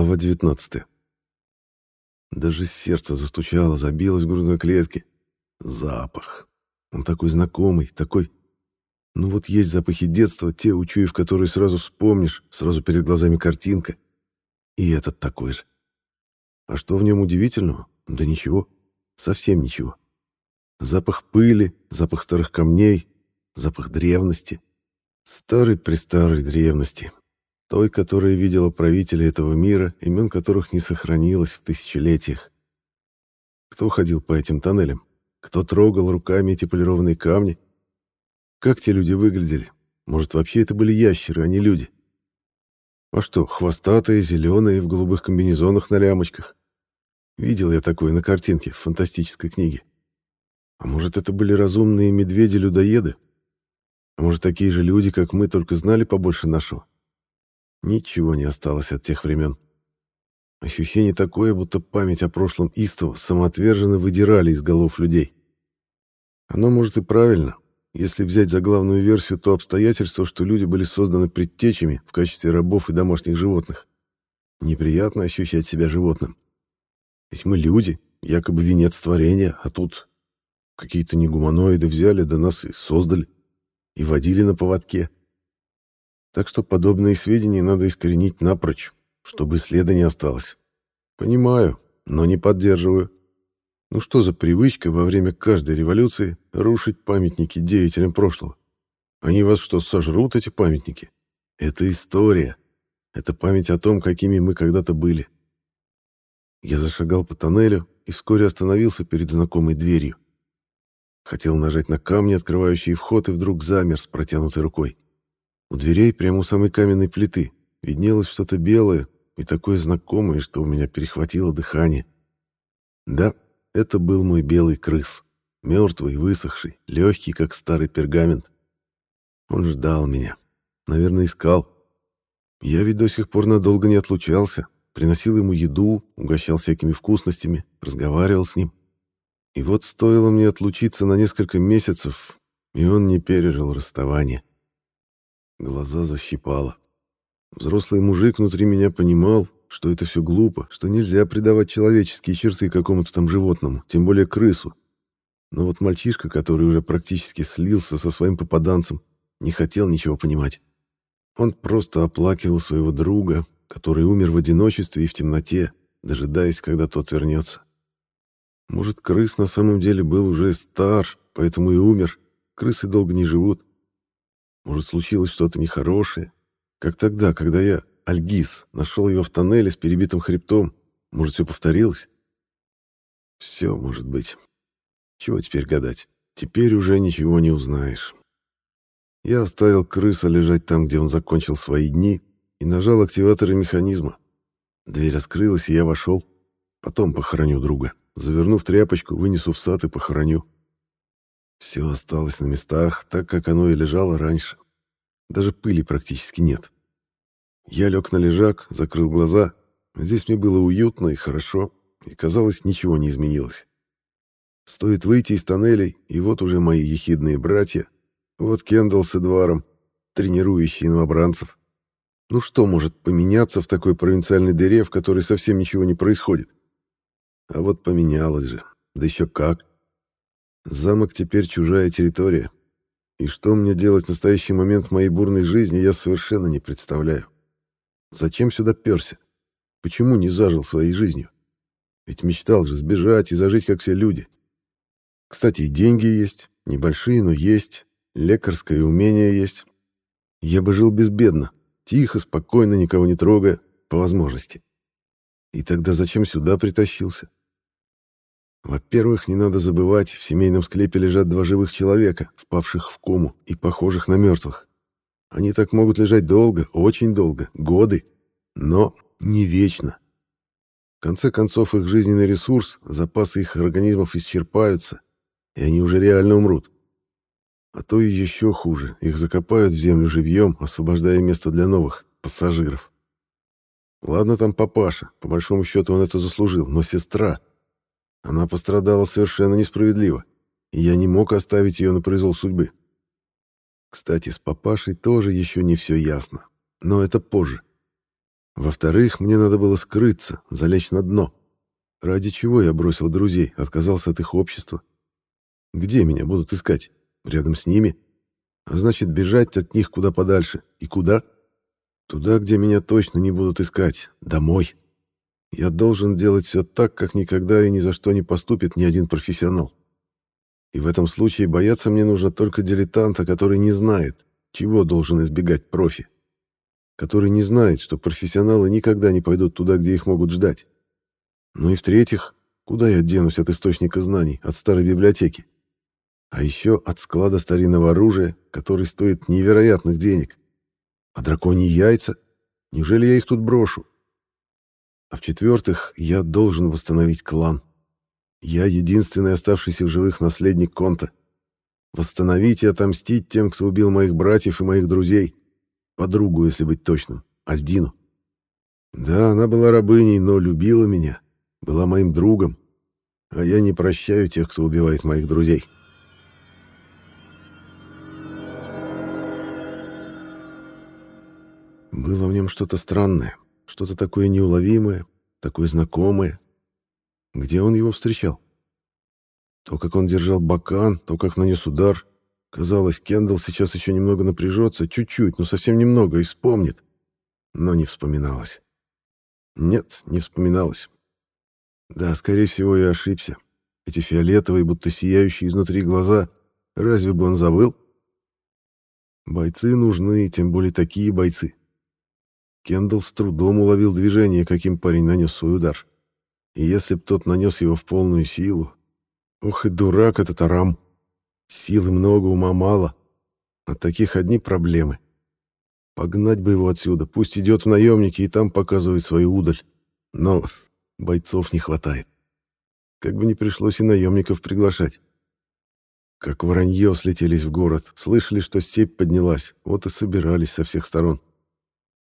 Глава 19. Даже сердце застучало, забилось в грудной клетке. Запах. Он такой знакомый, такой... Ну вот есть запахи детства, те, учуяв которые сразу вспомнишь, сразу перед глазами картинка. И этот такой же. А что в нем удивительного? Да ничего. Совсем ничего. Запах пыли, запах старых камней, запах древности. Старой-престарой древности, той, которая видела правителей этого мира, имен которых не сохранилось в тысячелетиях. Кто ходил по этим тоннелям? Кто трогал руками эти полированные камни? Как те люди выглядели? Может, вообще это были ящеры, а не люди? А что, хвостатые, зеленые, в голубых комбинезонах на лямочках? Видел я такое на картинке в фантастической книге. А может, это были разумные медведи-людоеды? А может, такие же люди, как мы, только знали побольше нашего? Ничего не осталось от тех времен. Ощущение такое, будто память о прошлом истово самоотверженно выдирали из голов людей. Оно может и правильно, если взять за главную версию то обстоятельство, что люди были созданы предтечами в качестве рабов и домашних животных. Неприятно ощущать себя животным. Ведь мы люди, якобы венец творения, а тут какие-то негуманоиды взяли, да нас и создали, и водили на поводке. Так что подобные сведения надо искоренить напрочь, чтобы следа не осталось. Понимаю, но не поддерживаю. Ну что за привычка во время каждой революции рушить памятники деятелям прошлого? Они вас что, сожрут, эти памятники? Это история. Это память о том, какими мы когда-то были. Я зашагал по тоннелю и вскоре остановился перед знакомой дверью. Хотел нажать на камни, открывающие вход, и вдруг замер с протянутой рукой. У дверей, прямо у самой каменной плиты, виднелось что-то белое и такое знакомое, что у меня перехватило дыхание. Да, это был мой белый крыс, мертвый, высохший, легкий, как старый пергамент. Он ждал меня. Наверное, искал. Я ведь до сих пор надолго не отлучался. Приносил ему еду, угощал всякими вкусностями, разговаривал с ним. И вот стоило мне отлучиться на несколько месяцев, и он не пережил расставание. Глаза защипало. Взрослый мужик внутри меня понимал, что это все глупо, что нельзя придавать человеческие черты какому-то там животному, тем более крысу. Но вот мальчишка, который уже практически слился со своим попаданцем, не хотел ничего понимать. Он просто оплакивал своего друга, который умер в одиночестве и в темноте, дожидаясь, когда тот вернется. Может, крыс на самом деле был уже стар, поэтому и умер. Крысы долго не живут. Может, случилось что-то нехорошее? Как тогда, когда я, Альгиз, нашел его в тоннеле с перебитым хребтом. Может, все повторилось? Все может быть. Чего теперь гадать? Теперь уже ничего не узнаешь. Я оставил крыса лежать там, где он закончил свои дни, и нажал активаторы механизма. Дверь раскрылась, и я вошел. Потом похороню друга. Завернув тряпочку, вынесу в сад и похороню. Все осталось на местах, так как оно и лежало раньше. Даже пыли практически нет. Я лег на лежак, закрыл глаза. Здесь мне было уютно и хорошо, и, казалось, ничего не изменилось. Стоит выйти из тоннелей, и вот уже мои ехидные братья, вот Кендалл с Эдваром, тренирующие новобранцев. Ну что может поменяться в такой провинциальной дыре, в которой совсем ничего не происходит? А вот поменялось же. Да еще как. Замок теперь чужая территория. И что мне делать в настоящий момент в моей бурной жизни, я совершенно не представляю. Зачем сюда перся? Почему не зажил своей жизнью? Ведь мечтал же сбежать и зажить, как все люди. Кстати, и деньги есть. Небольшие, но есть. Лекарское умение есть. Я бы жил безбедно. Тихо, спокойно, никого не трогая. По возможности. И тогда зачем сюда притащился? Во-первых, не надо забывать, в семейном склепе лежат два живых человека, впавших в кому и похожих на мертвых. Они так могут лежать долго, очень долго, годы, но не вечно. В конце концов, их жизненный ресурс, запасы их организмов исчерпаются, и они уже реально умрут. А то и еще хуже, их закопают в землю живьем, освобождая место для новых пассажиров. Ладно там папаша, по большому счету он это заслужил, но сестра... Она пострадала совершенно несправедливо, и я не мог оставить ее на произвол судьбы. Кстати, с папашей тоже еще не все ясно, но это позже. Во-вторых, мне надо было скрыться, залечь на дно. Ради чего я бросил друзей, отказался от их общества? Где меня будут искать? Рядом с ними? А значит, бежать от них куда подальше. И куда? Туда, где меня точно не будут искать. Домой. Я должен делать все так, как никогда и ни за что не поступит ни один профессионал. И в этом случае бояться мне нужно только дилетанта, который не знает, чего должен избегать профи. Который не знает, что профессионалы никогда не пойдут туда, где их могут ждать. Ну и в-третьих, куда я денусь от источника знаний, от старой библиотеки? А еще от склада старинного оружия, который стоит невероятных денег. А драконьи яйца? Неужели я их тут брошу? А в-четвертых, я должен восстановить клан. Я единственный оставшийся в живых наследник Конта. Восстановить и отомстить тем, кто убил моих братьев и моих друзей. Подругу, если быть точным, Альдину. Да, она была рабыней, но любила меня. Была моим другом. А я не прощаю тех, кто убивает моих друзей. Было в нем что-то странное, что-то такое неуловимое, такое знакомое. Где он его встречал? То, как он держал бакан, то, как нанес удар. Казалось, Кендалл сейчас еще немного напряжется, чуть-чуть, но совсем немного, и вспомнит. Но не вспоминалось. Нет, не вспоминалось. Да, скорее всего, я ошибся. Эти фиолетовые, будто сияющие изнутри глаза, разве бы он забыл? Бойцы нужны, тем более такие бойцы. Кендалл с трудом уловил движение, каким парень нанес свой удар. И если б тот нанес его в полную силу... Ох и дурак этот Арам. Силы много, ума мало. От таких одни проблемы. Погнать бы его отсюда, пусть идет в наемники и там показывает свою удаль. Но бойцов не хватает. Как бы не пришлось и наемников приглашать. Как воронье слетелись в город, слышали, что степь поднялась, вот и собирались со всех сторон.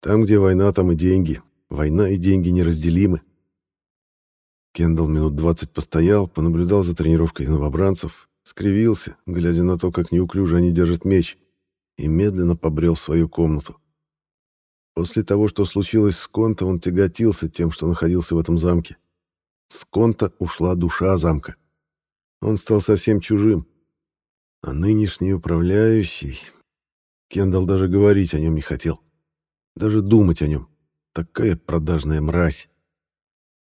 Там, где война, там и деньги. Война и деньги неразделимы. Кендалл минут двадцать постоял, понаблюдал за тренировкой новобранцев, скривился, глядя на то, как неуклюже они держат меч, и медленно побрел в свою комнату. После того, что случилось с Конта, он тяготился тем, что находился в этом замке. С Конта ушла душа замка. Он стал совсем чужим. А нынешний управляющий... Кендалл даже говорить о нем не хотел. Даже думать о нем. Такая продажная мразь.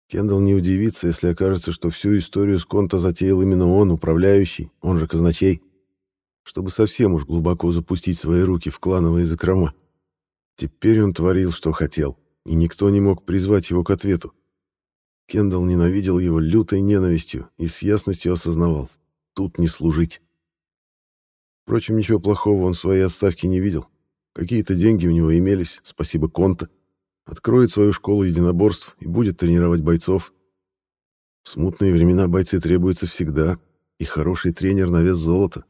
Кендалл не удивится, если окажется, что всю историю с Конта затеял именно он, управляющий, он же казначей, чтобы совсем уж глубоко запустить свои руки в клановые закрома. Теперь он творил, что хотел, и никто не мог призвать его к ответу. Кендалл ненавидел его лютой ненавистью и с ясностью осознавал — тут не служить. Впрочем, ничего плохого он в своей отставке не видел. Какие-то деньги у него имелись, спасибо Конта. Откроет свою школу единоборств и будет тренировать бойцов. В смутные времена бойцы требуются всегда, и хороший тренер на вес золота.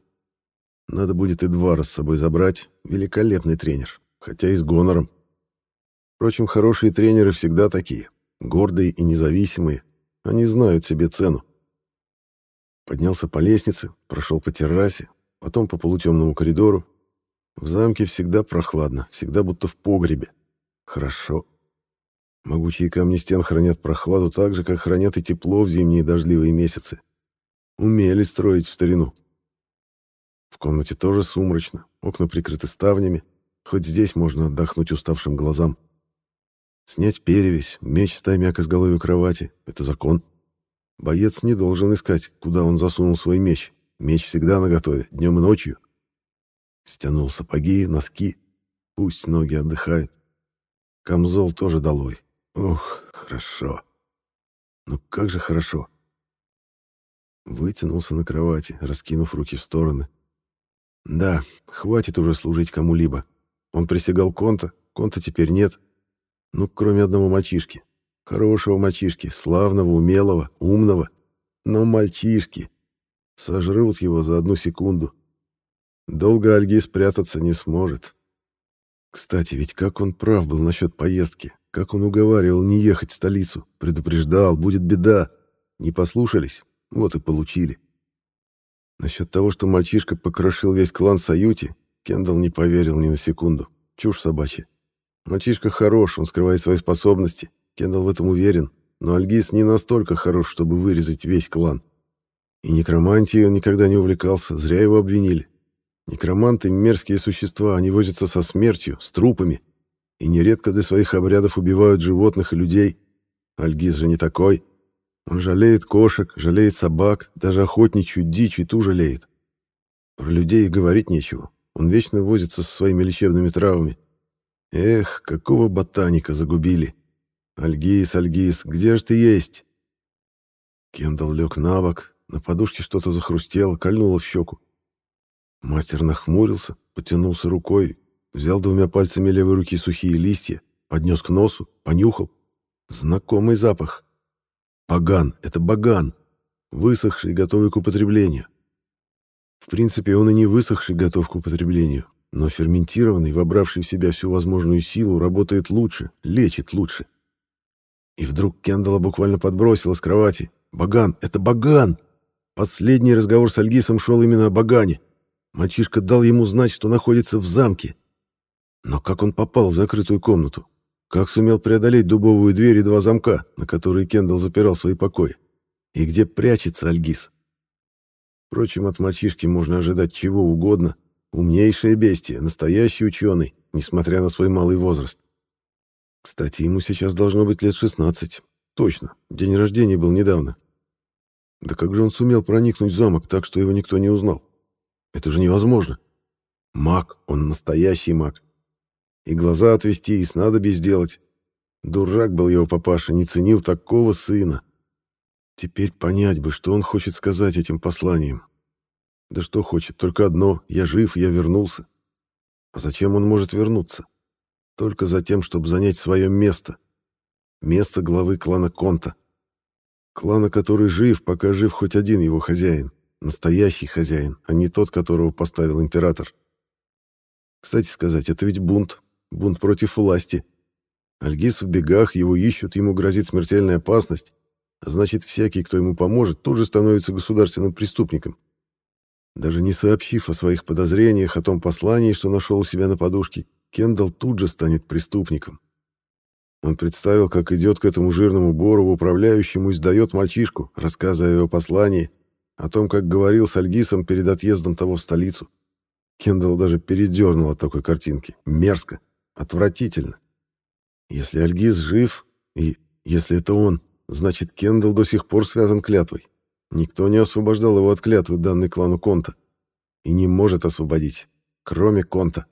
Надо будет и два раз с собой забрать. Великолепный тренер, хотя и с гонором. Впрочем, хорошие тренеры всегда такие, гордые и независимые. Они знают себе цену. Поднялся по лестнице, прошел по террасе, потом по полутемному коридору, в замке всегда прохладно, всегда будто в погребе. Хорошо. Могучие камни стен хранят прохладу так же, как хранят и тепло в зимние дождливые месяцы. Умели строить в старину. В комнате тоже сумрачно, окна прикрыты ставнями, хоть здесь можно отдохнуть уставшим глазам. Снять перевязь, меч с таймяк изголовью кровати — это закон. Боец не должен искать, куда он засунул свой меч. Меч всегда наготове, днем и ночью. Стянул сапоги, носки. Пусть ноги отдыхают. Камзол тоже долой. Ох, хорошо. Ну как же хорошо. Вытянулся на кровати, раскинув руки в стороны. Да, хватит уже служить кому-либо. Он присягал Конта, Конта теперь нет. Ну, кроме одного мальчишки. Хорошего мальчишки, славного, умелого, умного. Но мальчишки. Сожрут его за одну секунду. Долго Альги спрятаться не сможет. Кстати, ведь как он прав был насчет поездки, как он уговаривал не ехать в столицу, предупреждал, будет беда. Не послушались, вот и получили. Насчет того, что мальчишка покрошил весь клан Саюти, Кендалл не поверил ни на секунду. Чушь собачья. Мальчишка хорош, он скрывает свои способности. Кендалл в этом уверен. Но Альгиз не настолько хорош, чтобы вырезать весь клан. И некромантией он никогда не увлекался, зря его обвинили. Некроманты — мерзкие существа, они возятся со смертью, с трупами. И нередко для своих обрядов убивают животных и людей. Альгиз же не такой. Он жалеет кошек, жалеет собак, даже охотничью дичь и ту жалеет. Про людей говорить нечего. Он вечно возится со своими лечебными травами. Эх, какого ботаника загубили. Альгиз, Альгиз, где же ты есть? Кендалл лег на бок, на подушке что-то захрустело, кольнуло в щеку. Мастер нахмурился, потянулся рукой, взял двумя пальцами левой руки сухие листья, поднес к носу, понюхал. Знакомый запах. Баган, это баган, высохший, готовый к употреблению. В принципе, он и не высохший, готов к употреблению, но ферментированный, вобравший в себя всю возможную силу, работает лучше, лечит лучше. И вдруг Кендалла буквально подбросила с кровати. «Баган! Это Баган!» Последний разговор с Альгисом шел именно о Багане. Мальчишка дал ему знать, что находится в замке. Но как он попал в закрытую комнату? Как сумел преодолеть дубовую дверь и два замка, на которые Кендалл запирал свои покои? И где прячется Альгис? Впрочем, от мальчишки можно ожидать чего угодно. Умнейшее бестие, настоящий ученый, несмотря на свой малый возраст. Кстати, ему сейчас должно быть лет 16. Точно, день рождения был недавно. Да как же он сумел проникнуть в замок так, что его никто не узнал? Это же невозможно. Маг, он настоящий маг. И глаза отвести, и снадобье сделать. Дурак был его папаша, не ценил такого сына. Теперь понять бы, что он хочет сказать этим посланием. Да что хочет, только одно — я жив, я вернулся. А зачем он может вернуться? Только за тем, чтобы занять свое место. Место главы клана Конта. Клана, который жив, пока жив хоть один его хозяин. Настоящий хозяин, а не тот, которого поставил император. Кстати сказать, это ведь бунт. Бунт против власти. Альгиз в бегах, его ищут, ему грозит смертельная опасность. А значит, всякий, кто ему поможет, тут же становится государственным преступником. Даже не сообщив о своих подозрениях, о том послании, что нашел у себя на подушке, Кендалл тут же станет преступником. Он представил, как идет к этому жирному Борову, управляющему, и сдает мальчишку, рассказывая о послании, о том, как говорил с Альгисом перед отъездом того в столицу. Кендалл даже передернул от такой картинки. Мерзко, отвратительно. Если Альгис жив, и если это он, Значит, Кендалл до сих пор связан клятвой. Никто не освобождал его от клятвы, данной клану Конта. И не может освободить, кроме Конта.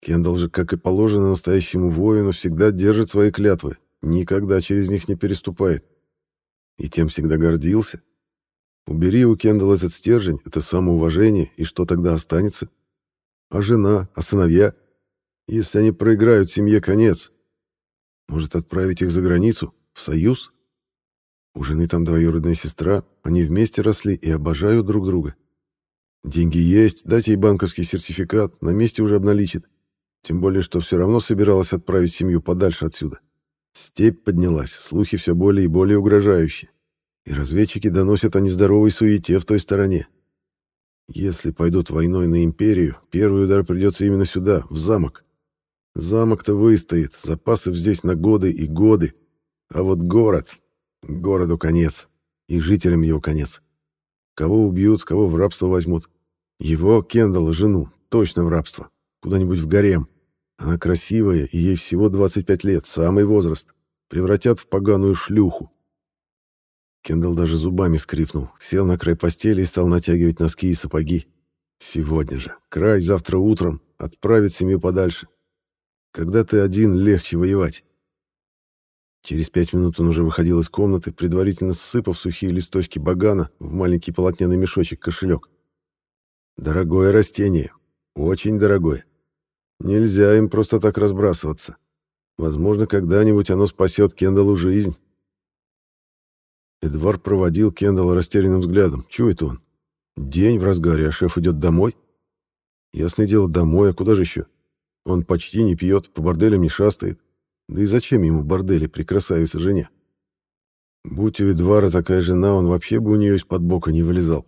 Кендалл же, как и положено настоящему воину, всегда держит свои клятвы, никогда через них не переступает. И тем всегда гордился. Убери у Кендалла этот стержень, это самоуважение, и что тогда останется? А жена, а сыновья? Если они проиграют семье конец, может отправить их за границу? В союз? У жены там двоюродная сестра, они вместе росли и обожают друг друга. Деньги есть, дать ей банковский сертификат, на месте уже обналичит. Тем более, что все равно собиралась отправить семью подальше отсюда. Степь поднялась, слухи все более и более угрожающие. И разведчики доносят о нездоровой суете в той стороне. Если пойдут войной на империю, первый удар придется именно сюда, в замок. Замок-то выстоит, запасов здесь на годы и годы. А вот город... Городу конец. И жителям его конец. Кого убьют, кого в рабство возьмут. Его, Кендалла, жену, точно в рабство. Куда-нибудь в гарем. Она красивая, и ей всего 25 лет, самый возраст. Превратят в поганую шлюху. Кендалл даже зубами скрипнул, сел на край постели и стал натягивать носки и сапоги. Сегодня же, край завтра утром, отправить семью подальше. Когда ты один, легче воевать. Через пять минут он уже выходил из комнаты, предварительно ссыпав сухие листочки багана в маленький полотняный мешочек кошелек. Дорогое растение. Очень дорогое. Нельзя им просто так разбрасываться. Возможно, когда-нибудь оно спасет Кендаллу жизнь. Эдвард проводил Кендалла растерянным взглядом. Чего это он? День в разгаре, а шеф идет домой? Ясное дело, домой, а куда же еще? Он почти не пьет, по борделям не шастает. Да и зачем ему бордели при красавице жене? Будь у Эдвара такая жена, он вообще бы у нее из-под бока не вылезал.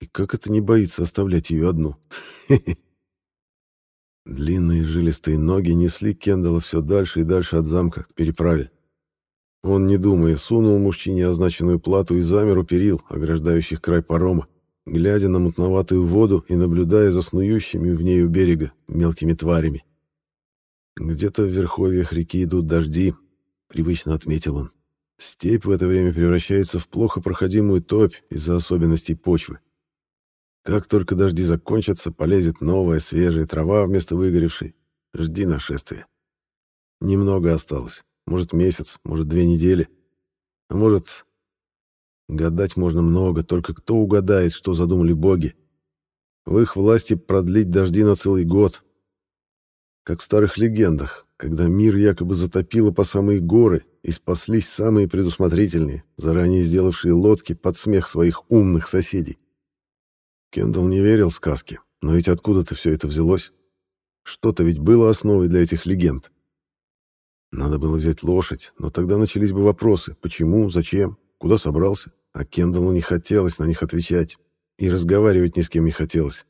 И как это не боится оставлять ее одну? Длинные жилистые ноги несли Кендалла все дальше и дальше от замка к переправе. Он, не думая, сунул мужчине означенную плату и замер у перил, ограждающих край парома, глядя на мутноватую воду и наблюдая за снующими в ней у берега мелкими тварями. «Где-то в верховьях реки идут дожди», — привычно отметил он. Степь в это время превращается в плохо проходимую топь из-за особенностей почвы. Как только дожди закончатся, полезет новая свежая трава вместо выгоревшей. Жди нашествия. Немного осталось. Может, месяц, может, две недели. А может, гадать можно много, только кто угадает, что задумали боги. В их власти продлить дожди на целый год. Как в старых легендах, когда мир якобы затопило по самые горы и спаслись самые предусмотрительные, заранее сделавшие лодки под смех своих умных соседей. Кендалл не верил сказке, но ведь откуда-то все это взялось? Что-то ведь было основой для этих легенд. Надо было взять лошадь, но тогда начались бы вопросы. Почему, зачем, куда собрался? А Кендаллу не хотелось на них отвечать. И разговаривать ни с кем не хотелось.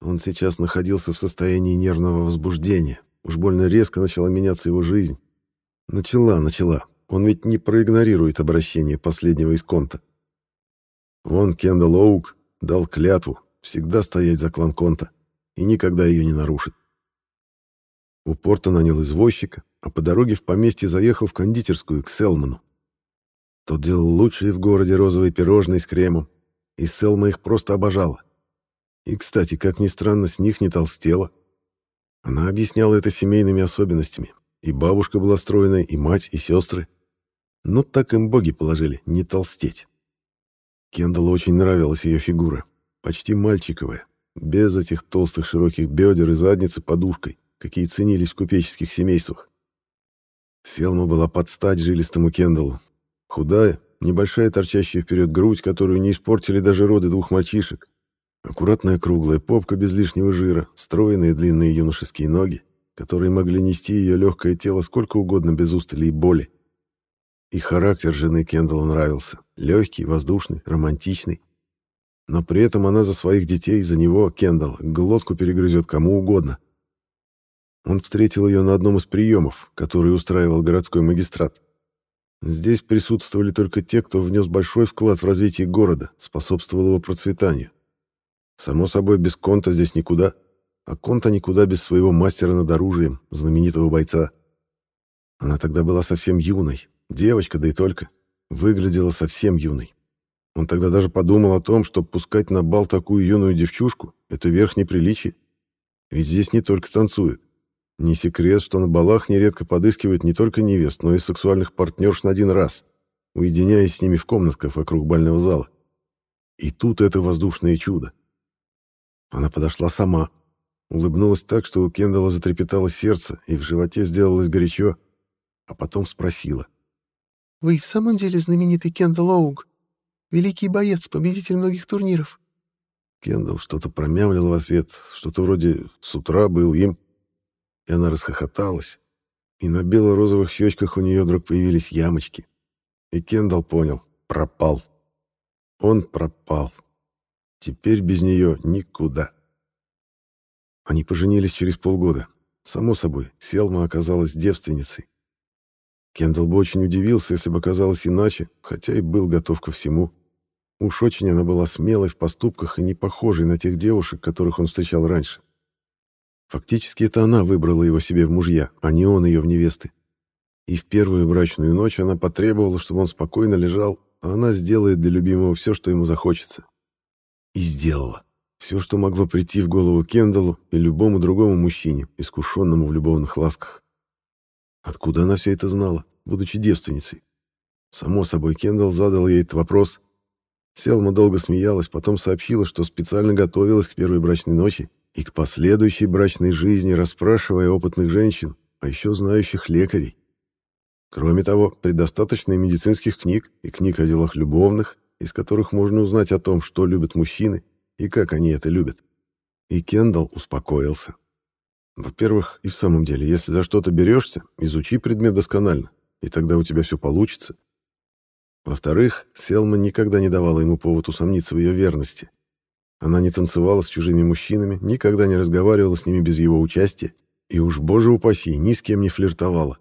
Он сейчас находился в состоянии нервного возбуждения. Уж больно резко начала меняться его жизнь. Начала, начала. Он ведь не проигнорирует обращение последнего из конта. Он, Кендалл Оук, Дал клятву всегда стоять за клан Конта и никогда ее не нарушит. У порта нанял извозчика, а по дороге в поместье заехал в кондитерскую к Селману. Тот делал лучшие в городе розовые пирожные с кремом, и Селма их просто обожала. И, кстати, как ни странно, с них не толстела. Она объясняла это семейными особенностями. И бабушка была стройная, и мать, и сестры. Но так им боги положили, не толстеть. Кендаллу очень нравилась ее фигура, почти мальчиковая, без этих толстых широких бедер и задницы подушкой, какие ценились в купеческих семействах. Селма была под стать жилистому Кендаллу. Худая, небольшая торчащая вперед грудь, которую не испортили даже роды двух мальчишек. Аккуратная круглая попка без лишнего жира, стройные длинные юношеские ноги, которые могли нести ее легкое тело сколько угодно без устали и боли. И характер жены Кендалла нравился. Легкий, воздушный, романтичный. Но при этом она за своих детей, за него, Кендалл, глотку перегрызет кому угодно. Он встретил ее на одном из приемов, который устраивал городской магистрат. Здесь присутствовали только те, кто внес большой вклад в развитие города, способствовал его процветанию. Само собой, без Конта здесь никуда, а Конта никуда без своего мастера над оружием, знаменитого бойца. Она тогда была совсем юной, Девочка, да и только. Выглядела совсем юной. Он тогда даже подумал о том, что пускать на бал такую юную девчушку — это верх неприличий. Ведь здесь не только танцуют. Не секрет, что на балах нередко подыскивают не только невест, но и сексуальных партнерш на один раз, уединяясь с ними в комнатках вокруг бального зала. И тут это воздушное чудо. Она подошла сама, улыбнулась так, что у Кендалла затрепетало сердце, и в животе сделалось горячо, а потом спросила. Вы в самом деле знаменитый Кендалл Оуг? Великий боец, победитель многих турниров?» Кендалл что-то промямлил в ответ, что-то вроде «с утра был им». И она расхохоталась, и на бело-розовых щечках у нее вдруг появились ямочки. И Кендалл понял — пропал. Он пропал. Теперь без нее никуда. Они поженились через полгода. Само собой, Селма оказалась девственницей. Кендалл бы очень удивился, если бы оказалось иначе, хотя и был готов ко всему. Уж очень она была смелой в поступках и не похожей на тех девушек, которых он встречал раньше. Фактически это она выбрала его себе в мужья, а не он ее в невесты. И в первую брачную ночь она потребовала, чтобы он спокойно лежал, а она сделает для любимого все, что ему захочется. И сделала. Все, что могло прийти в голову Кендаллу и любому другому мужчине, искушенному в любовных ласках. Откуда она все это знала, будучи девственницей? Само собой, Кендалл задал ей этот вопрос. Селма долго смеялась, потом сообщила, что специально готовилась к первой брачной ночи и к последующей брачной жизни, расспрашивая опытных женщин, а еще знающих лекарей. Кроме того, предостаточно медицинских книг и книг о делах любовных, из которых можно узнать о том, что любят мужчины и как они это любят. И Кендалл успокоился. Во-первых, и в самом деле, если за что-то берешься, изучи предмет досконально, и тогда у тебя все получится. Во-вторых, Селма никогда не давала ему повод усомниться в ее верности. Она не танцевала с чужими мужчинами, никогда не разговаривала с ними без его участия, и уж, боже упаси, ни с кем не флиртовала.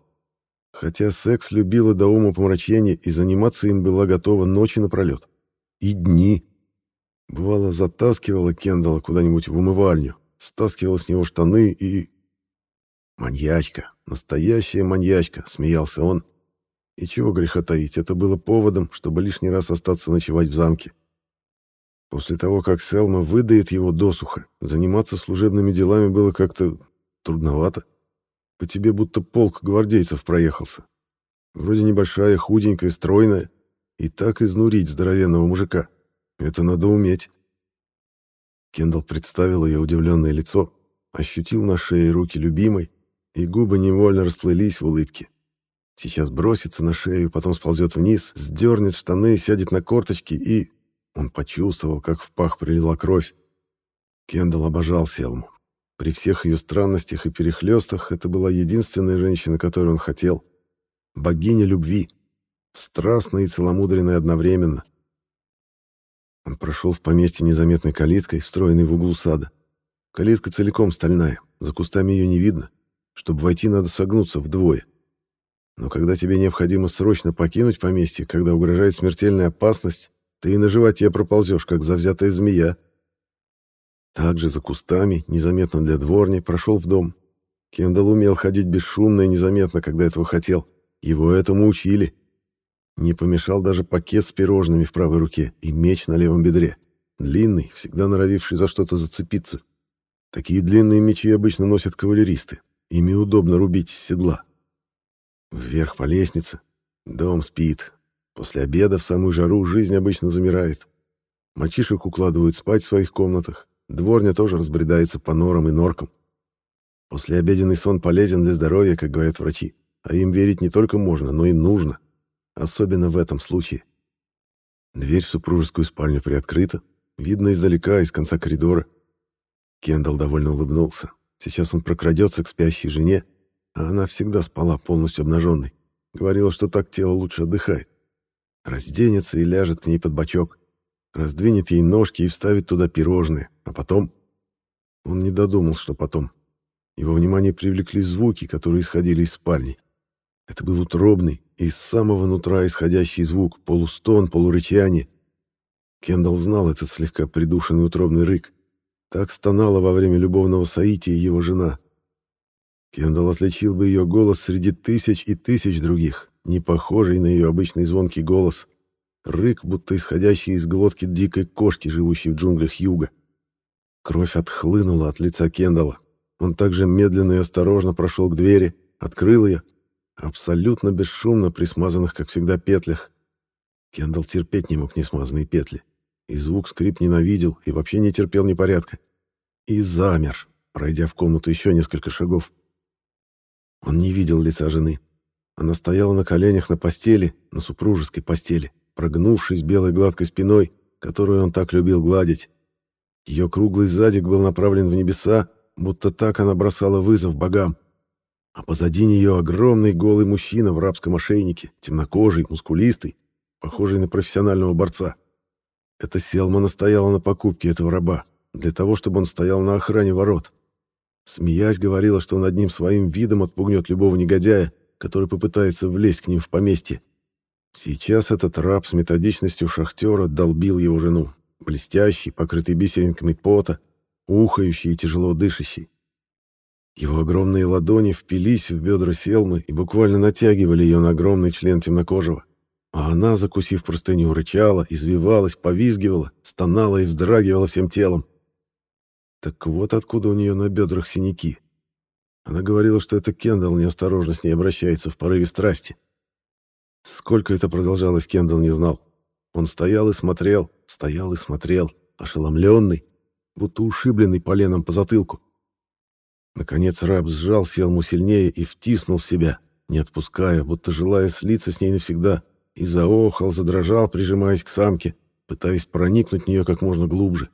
Хотя секс любила до ума помрачения и заниматься им была готова ночи напролет. И дни. Бывало, затаскивала Кендалла куда-нибудь в умывальню, стаскивала с него штаны и... Маньячка, настоящая маньячка, смеялся он. И чего греха таить, это было поводом, чтобы лишний раз остаться ночевать в замке. После того, как Селма выдает его досуха, заниматься служебными делами было как-то трудновато. По тебе будто полк гвардейцев проехался. Вроде небольшая, худенькая, стройная, и так изнурить здоровенного мужика. Это надо уметь. Кендалл представил ее удивленное лицо, ощутил на шее руки любимой, и губы невольно расплылись в улыбке. Сейчас бросится на шею, потом сползет вниз, сдернет штаны, сядет на корточки и... Он почувствовал, как в пах прилила кровь. Кендалл обожал Селму. При всех ее странностях и перехлестах это была единственная женщина, которую он хотел. Богиня любви. Страстная и целомудренная одновременно. Он прошел в поместье незаметной калиткой, встроенной в углу сада. Калитка целиком стальная, за кустами ее не видно. Чтобы войти, надо согнуться вдвое. Но когда тебе необходимо срочно покинуть поместье, когда угрожает смертельная опасность, ты и на животе проползешь, как завзятая змея. Также за кустами, незаметно для дворни, прошел в дом. Кендалл умел ходить бесшумно и незаметно, когда этого хотел. Его этому учили. Не помешал даже пакет с пирожными в правой руке и меч на левом бедре. Длинный, всегда норовивший за что-то зацепиться. Такие длинные мечи обычно носят кавалеристы. Ими удобно рубить с седла. Вверх по лестнице. Дом спит. После обеда в самую жару жизнь обычно замирает. Мальчишек укладывают спать в своих комнатах. Дворня тоже разбредается по норам и норкам. Послеобеденный сон полезен для здоровья, как говорят врачи. А им верить не только можно, но и нужно. Особенно в этом случае. Дверь в супружескую спальню приоткрыта. Видно издалека, из конца коридора. Кендалл довольно улыбнулся. Сейчас он прокрадется к спящей жене, а она всегда спала полностью обнаженной. Говорила, что так тело лучше отдыхает. Разденется и ляжет к ней под бочок. Раздвинет ей ножки и вставит туда пирожные. А потом... Он не додумал, что потом. Его внимание привлекли звуки, которые исходили из спальни. Это был утробный, из самого нутра исходящий звук, полустон, полурычание. Кендалл знал этот слегка придушенный утробный рык. Так стонала во время любовного соития его жена. Кендалл отличил бы ее голос среди тысяч и тысяч других, не похожий на ее обычный звонкий голос. Рык, будто исходящий из глотки дикой кошки, живущей в джунглях юга. Кровь отхлынула от лица Кендалла. Он также медленно и осторожно прошел к двери, открыл ее, абсолютно бесшумно при смазанных, как всегда, петлях. Кендалл терпеть не мог несмазанные петли. И звук скрип ненавидел, и вообще не терпел непорядка. И замер, пройдя в комнату еще несколько шагов. Он не видел лица жены. Она стояла на коленях на постели, на супружеской постели, прогнувшись белой гладкой спиной, которую он так любил гладить. Ее круглый задик был направлен в небеса, будто так она бросала вызов богам. А позади нее огромный голый мужчина в рабском ошейнике, темнокожий, мускулистый, похожий на профессионального борца. Это Селма настояла на покупке этого раба, для того, чтобы он стоял на охране ворот. Смеясь, говорила, что над ним своим видом отпугнет любого негодяя, который попытается влезть к ним в поместье. Сейчас этот раб с методичностью шахтера долбил его жену, блестящий, покрытый бисеринками пота, ухающий и тяжело дышащий. Его огромные ладони впились в бедра Селмы и буквально натягивали ее на огромный член темнокожего. А она, закусив простыню, рычала, извивалась, повизгивала, стонала и вздрагивала всем телом. Так вот откуда у нее на бедрах синяки. Она говорила, что это Кендалл неосторожно с ней обращается в порыве страсти. Сколько это продолжалось, Кендалл не знал. Он стоял и смотрел, стоял и смотрел, ошеломленный, будто ушибленный поленом по затылку. Наконец раб сжал Селму сильнее и втиснул себя, не отпуская, будто желая слиться с ней навсегда, и заохал, задрожал, прижимаясь к самке, пытаясь проникнуть в нее как можно глубже.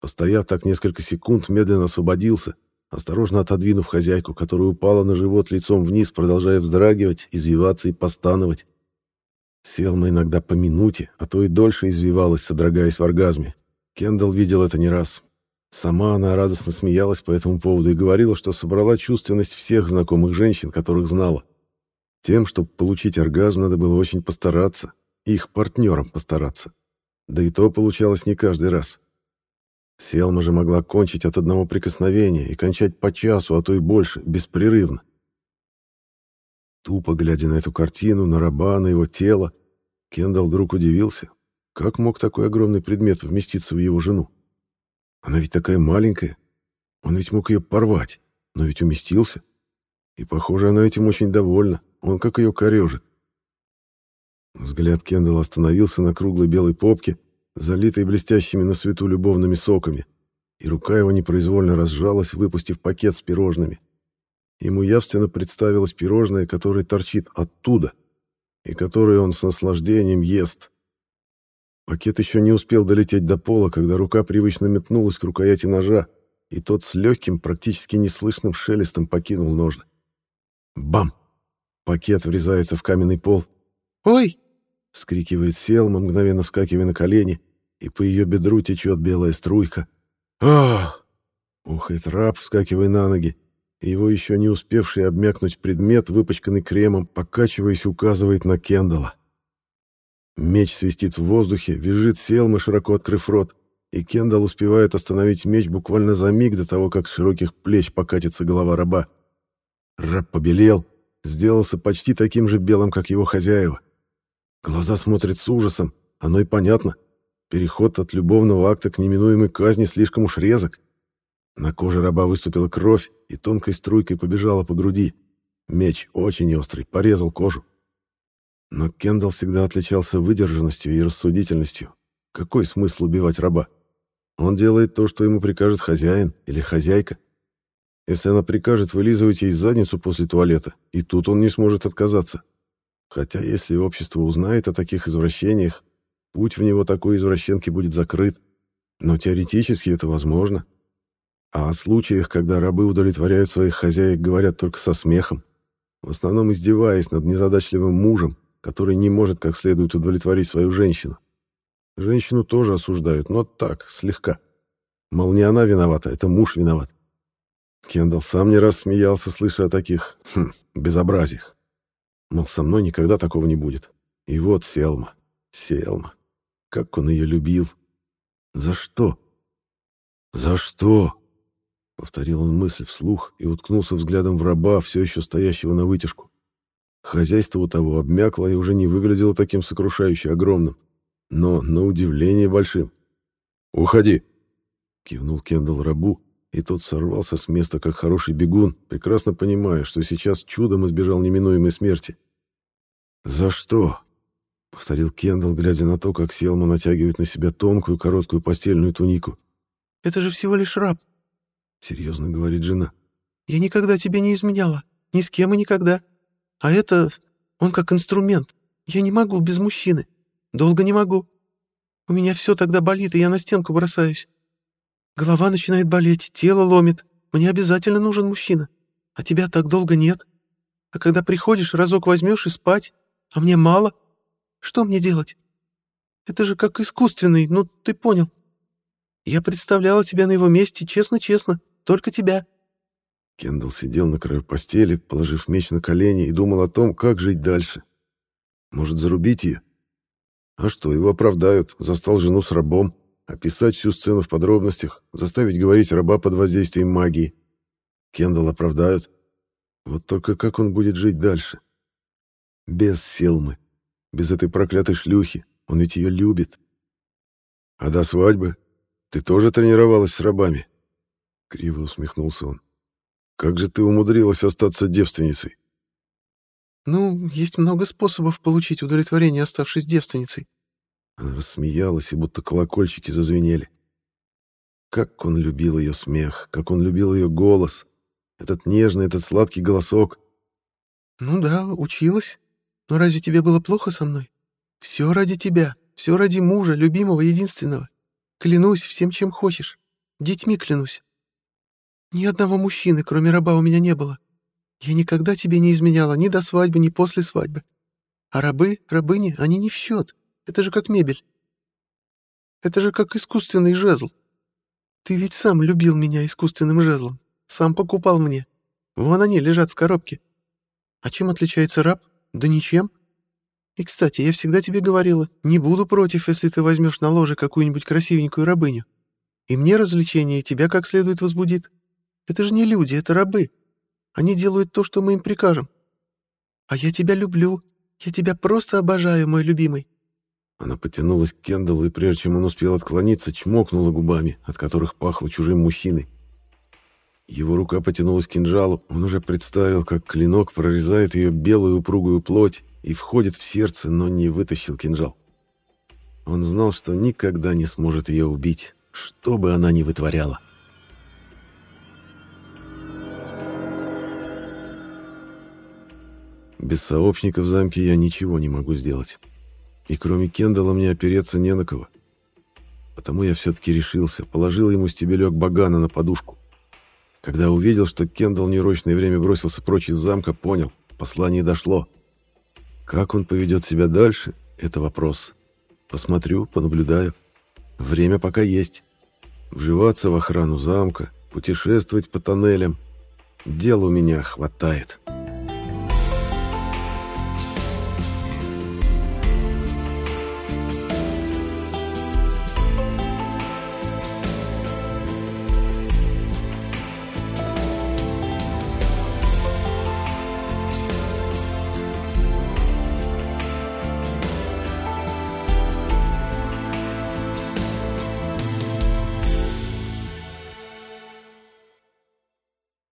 Постояв так несколько секунд, медленно освободился, осторожно отодвинув хозяйку, которая упала на живот лицом вниз, продолжая вздрагивать, извиваться и постановать. Селма иногда по минуте, а то и дольше извивалась, содрогаясь в оргазме. Кендалл видел это не раз. Сама она радостно смеялась по этому поводу и говорила, что собрала чувственность всех знакомых женщин, которых знала. Тем, чтобы получить оргазм, надо было очень постараться, их партнерам постараться. Да и то получалось не каждый раз. Селма же могла кончить от одного прикосновения и кончать по часу, а то и больше, беспрерывно. Тупо глядя на эту картину, на раба, на его тело, Кендалл вдруг удивился, как мог такой огромный предмет вместиться в его жену? Она ведь такая маленькая. Он ведь мог ее порвать, но ведь уместился. И, похоже, она этим очень довольна. Он как ее корежит. Взгляд Кендалла остановился на круглой белой попке, залитой блестящими на свету любовными соками, и рука его непроизвольно разжалась, выпустив пакет с пирожными. Ему явственно представилось пирожное, которое торчит оттуда, и которое он с наслаждением ест. Пакет еще не успел долететь до пола, когда рука привычно метнулась к рукояти ножа, и тот с легким, практически неслышным шелестом покинул ножны. Бам! Пакет врезается в каменный пол. «Ой!» — вскрикивает Селма, мгновенно вскакивая на колени, и по ее бедру течет белая струйка. а Ухает раб, вскакивая на ноги, и его еще не успевший обмякнуть предмет, выпачканный кремом, покачиваясь, указывает на Кендала. Меч свистит в воздухе, визжит Селма, широко открыв рот, и Кендалл успевает остановить меч буквально за миг до того, как с широких плеч покатится голова раба. Раб побелел, сделался почти таким же белым, как его хозяева. Глаза смотрят с ужасом, оно и понятно. Переход от любовного акта к неминуемой казни слишком уж резок. На коже раба выступила кровь и тонкой струйкой побежала по груди. Меч очень острый, порезал кожу. Но Кендалл всегда отличался выдержанностью и рассудительностью. Какой смысл убивать раба? Он делает то, что ему прикажет хозяин или хозяйка. Если она прикажет вылизывать ей задницу после туалета, и тут он не сможет отказаться. Хотя если общество узнает о таких извращениях, путь в него такой извращенки будет закрыт. Но теоретически это возможно. А о случаях, когда рабы удовлетворяют своих хозяек, говорят только со смехом, в основном издеваясь над незадачливым мужем, который не может как следует удовлетворить свою женщину. Женщину тоже осуждают, но так, слегка. Мол, не она виновата, это муж виноват. Кендалл сам не раз смеялся, слыша о таких хм, безобразиях. Мол, со мной никогда такого не будет. И вот Селма, Селма. Как он ее любил. За что? За что? Повторил он мысль вслух и уткнулся взглядом в раба, все еще стоящего на вытяжку. Хозяйство у того обмякло и уже не выглядело таким сокрушающе огромным, но на удивление большим. «Уходи!» — кивнул Кендалл рабу, и тот сорвался с места, как хороший бегун, прекрасно понимая, что сейчас чудом избежал неминуемой смерти. «За что?» — повторил Кендалл, глядя на то, как Селма натягивает на себя тонкую короткую постельную тунику. «Это же всего лишь раб», — серьезно говорит жена. «Я никогда тебе не изменяла. Ни с кем и никогда. А это... он как инструмент. Я не могу без мужчины. Долго не могу. У меня все тогда болит, и я на стенку бросаюсь. Голова начинает болеть, тело ломит. Мне обязательно нужен мужчина. А тебя так долго нет. А когда приходишь, разок возьмешь и спать. А мне мало. Что мне делать? Это же как искусственный, ну ты понял. Я представляла тебя на его месте, честно-честно. Только тебя. Кендалл сидел на краю постели, положив меч на колени, и думал о том, как жить дальше. Может, зарубить ее? А что, его оправдают, застал жену с рабом, описать всю сцену в подробностях, заставить говорить раба под воздействием магии. Кендалл оправдают. Вот только как он будет жить дальше? Без Селмы, без этой проклятой шлюхи, он ведь ее любит. А до свадьбы ты тоже тренировалась с рабами? Криво усмехнулся он. Как же ты умудрилась остаться девственницей? Ну, есть много способов получить удовлетворение, оставшись девственницей. Она рассмеялась, и будто колокольчики зазвенели. Как он любил ее смех, как он любил ее голос. Этот нежный, этот сладкий голосок. Ну да, училась. Но разве тебе было плохо со мной? Все ради тебя, все ради мужа, любимого, единственного. Клянусь всем, чем хочешь. Детьми клянусь. Ни одного мужчины, кроме раба, у меня не было. Я никогда тебе не изменяла ни до свадьбы, ни после свадьбы. А рабы, рабыни, они не в счет. Это же как мебель. Это же как искусственный жезл. Ты ведь сам любил меня искусственным жезлом. Сам покупал мне. Вон они лежат в коробке. А чем отличается раб? Да ничем. И, кстати, я всегда тебе говорила, не буду против, если ты возьмешь на ложе какую-нибудь красивенькую рабыню. И мне развлечение тебя как следует возбудит. Это же не люди, это рабы. Они делают то, что мы им прикажем. А я тебя люблю. Я тебя просто обожаю, мой любимый. Она потянулась к Кендаллу и, прежде чем он успел отклониться, чмокнула губами, от которых пахло чужим мужчиной. Его рука потянулась к кинжалу, он уже представил, как клинок прорезает ее белую упругую плоть и входит в сердце, но не вытащил кинжал. Он знал, что никогда не сможет ее убить, что бы она ни вытворяла. Без сообщника в замке я ничего не могу сделать. И кроме Кендала мне опереться не на кого. Потому я все-таки решился, положил ему стебелек багана на подушку. Когда увидел, что Кендалл нерочное время бросился прочь из замка, понял, послание дошло. Как он поведет себя дальше, это вопрос. Посмотрю, понаблюдаю. Время пока есть. Вживаться в охрану замка, путешествовать по тоннелям. Дел у меня хватает.